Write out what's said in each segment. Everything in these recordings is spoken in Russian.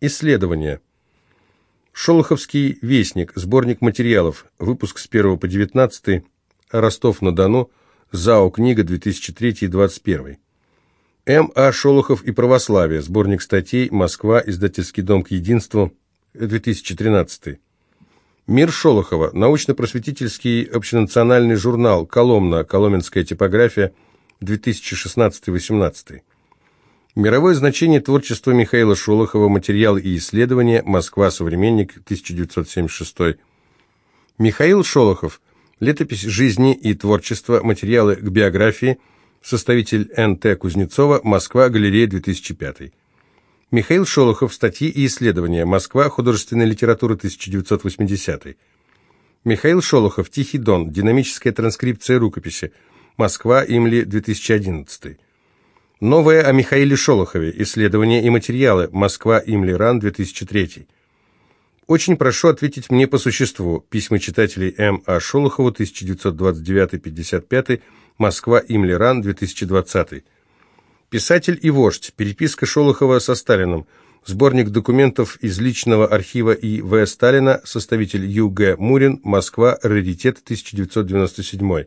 Исследования. Шолоховский вестник, сборник материалов, выпуск с 1 по 19, Ростов-на-Дону, ЗАО «Книга», 2003-2021. М. А. Шолохов и православие, сборник статей, Москва, издательский дом к единству, 2013. Мир Шолохова, научно-просветительский общенациональный журнал «Коломна», Коломенская типография, 2016-18. Мировое значение творчества Михаила Шолохова, материалы и исследования, Москва, Современник, 1976. Михаил Шолохов, летопись жизни и творчества, материалы к биографии, составитель Н.Т. Кузнецова, Москва, галерея, 2005. Михаил Шолохов. Статьи и исследования. Москва. Художественная литература. 1980. Михаил Шолохов. Тихий Дон. Динамическая транскрипция рукописи. Москва. Имли. 2011. Новое о Михаиле Шолохове. Исследования и материалы. Москва. Имли. Ран. 2003. Очень прошу ответить мне по существу. Письма читателей М. А. Шолохову. 1929-55. Москва. Имли. Ран. 2020. Писатель и вождь. Переписка Шолохова со Сталиным. Сборник документов из личного архива И. В. Сталина. Составитель Ю. Г. Мурин. Москва. Раритет. 1997.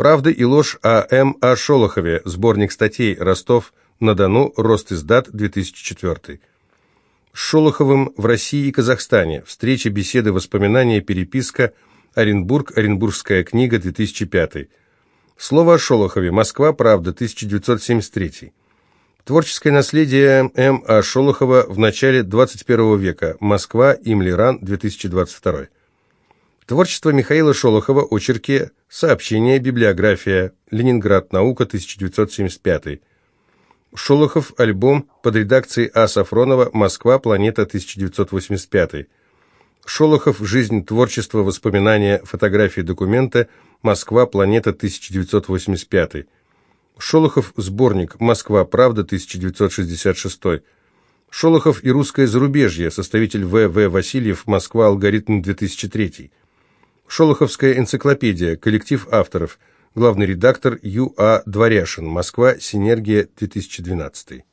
Правда и ложь о М. А. Шолохове. Сборник статей. Ростов-на-Дону. Рост издат. 2004. С Шолоховым в России и Казахстане. Встреча, беседы, воспоминания, переписка. Оренбург. Оренбургская книга. 2005. Слово о Шолохове. Москва. Правда. 1973. Творческое наследие М. А. Шолохова в начале 21 века. Москва. Имлиран. 2022. Творчество Михаила Шолохова. Очерки. Сообщения. Библиография. Ленинград. Наука. 1975. Шолохов. Альбом под редакцией А. Сафронова. Москва. Планета. 1985. Шолохов. Жизнь, творчество, воспоминания, фотографии, документы. Москва. Планета. 1985. Шолохов. Сборник. Москва. Правда. 1966. Шолохов и русское зарубежье. Составитель В. В. Васильев. Москва. Алгоритм. 2003. Шолоховская энциклопедия. Коллектив авторов. Главный редактор Ю. А. Дворяшин. Москва. Синергия. 2012.